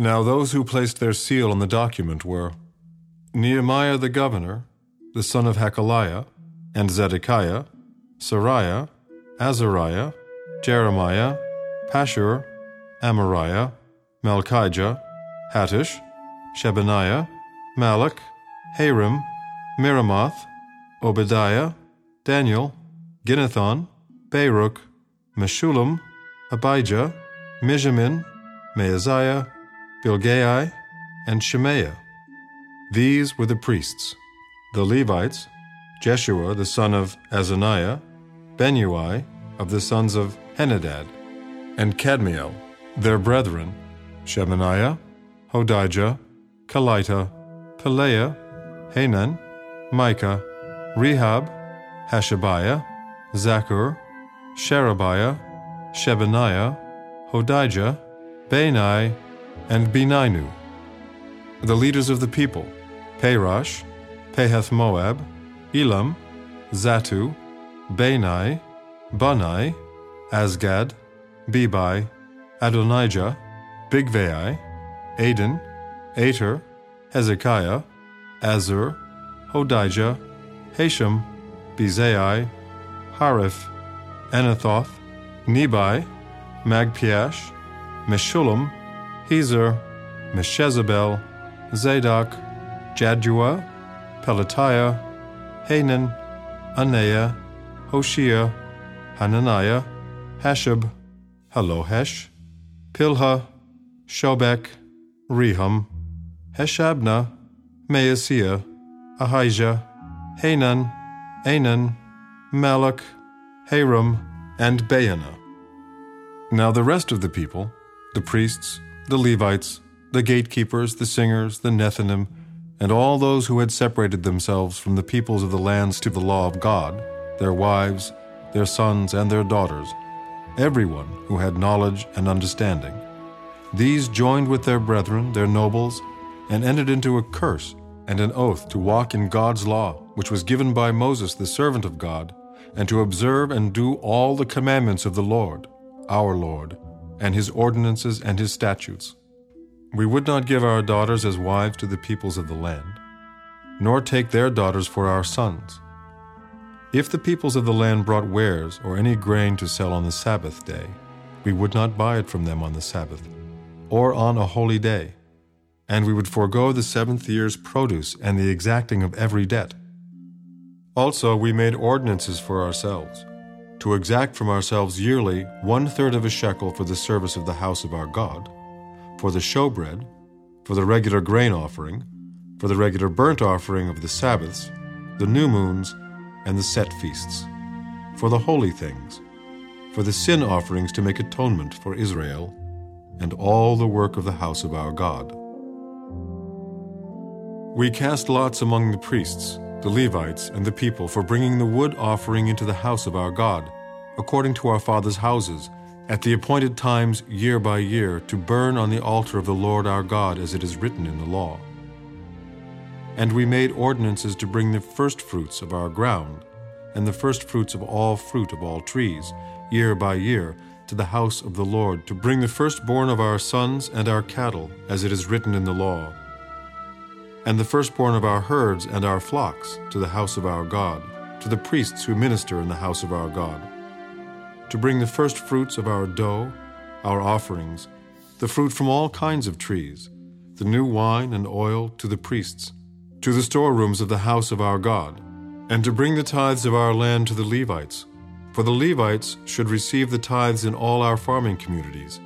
Now those who placed their seal on the document were Nehemiah the governor, the son of Hacaliah, and Zedekiah, Seraiah, Azariah, Jeremiah, Pashhur, Amariah, Malchijah, Hattush, Shebaniah, Malluch, Harim, Meremoth, Obadiah, Daniel, Ginnethon, Baruch, Meshullam, Abijah, Mijamin, Maaziah, Bilgai, and Shemaiah. These were the priests. The Levites, Jeshua the son of Azaniah, Binnui of the sons of Henadad, and Kadmiel, their brethren, Shebaniah, Hodijah, Kelita, Pelaiah, Hanan, Micha, Rehob, Hashabiah, Zaccur, Sherebiah, Shebaniah, Hodijah, Bani, and Beninu. The leaders of the people, Parosh, Pahath Moab, Elam, Zattu, Bani, Bunni, Azgad, Bebai, Adonijah, Bigvai, Adin, Ater, Hezekiah, Azzur, Hodijah, Hashum, Bezai, Hariph, Anathoth, Nebai, Magpiash, Meshullam, Hezir, Meshezabel, Zadok, Jaddua, Pelatiah, Hanan, Anaiah, Hoshea, Hananiah, Hasshub, Hallohesh, Pilha, Shobek, Rehum, Hashabnah, Maaseiah, Ahijah, Hanan, Anan, Malluch, Harim, and Baanah. Now the rest of the people, the priests, the Levites, the gatekeepers, the singers, the Nethinim, and all those who had separated themselves from the peoples of the lands to the law of God, their wives, their sons, and their daughters, everyone who had knowledge and understanding. These joined with their brethren, their nobles, and entered into a curse and an oath to walk in God's law, which was given by Moses, the servant of God, and to observe and do all the commandments of the Lord, our Lord, and his ordinances and his statutes. We would not give our daughters as wives to the peoples of the land, nor take their daughters for our sons. If the peoples of the land brought wares or any grain to sell on the Sabbath day, we would not buy it from them on the Sabbath, or on a holy day and we would forego the seventh year's produce and the exacting of every debt. Also, we made ordinances for ourselves, to exact from ourselves yearly one third of a shekel for the service of the house of our God, for the showbread, for the regular grain offering, for the regular burnt offering of the Sabbaths, the new moons, and the set feasts, for the holy things, for the sin offerings to make atonement for Israel, and all the work of the house of our God. We cast lots among the priests, the Levites, and the people for bringing the wood offering into the house of our God, according to our fathers' houses, at the appointed times year by year, to burn on the altar of the Lord our God as it is written in the law. And we made ordinances to bring the firstfruits of our ground, and the firstfruits of all fruit of all trees, year by year, to the house of the Lord, to bring the firstborn of our sons and our cattle, as it is written in the law and the firstborn of our herds and our flocks to the house of our God, to the priests who minister in the house of our God, to bring the firstfruits of our dough, our offerings, the fruit from all kinds of trees, the new wine and oil to the priests, to the storerooms of the house of our God, and to bring the tithes of our land to the Levites, for the Levites should receive the tithes in all our farming communities.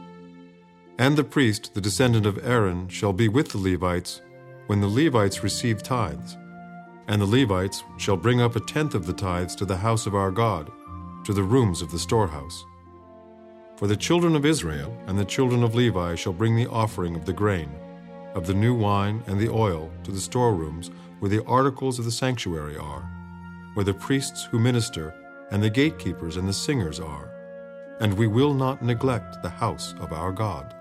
And the priest, the descendant of Aaron, shall be with the Levites when the Levites receive tithes. And the Levites shall bring up a tenth of the tithes to the house of our God, to the rooms of the storehouse. For the children of Israel and the children of Levi shall bring the offering of the grain, of the new wine and the oil to the storerooms where the articles of the sanctuary are, where the priests who minister and the gatekeepers and the singers are. And we will not neglect the house of our God.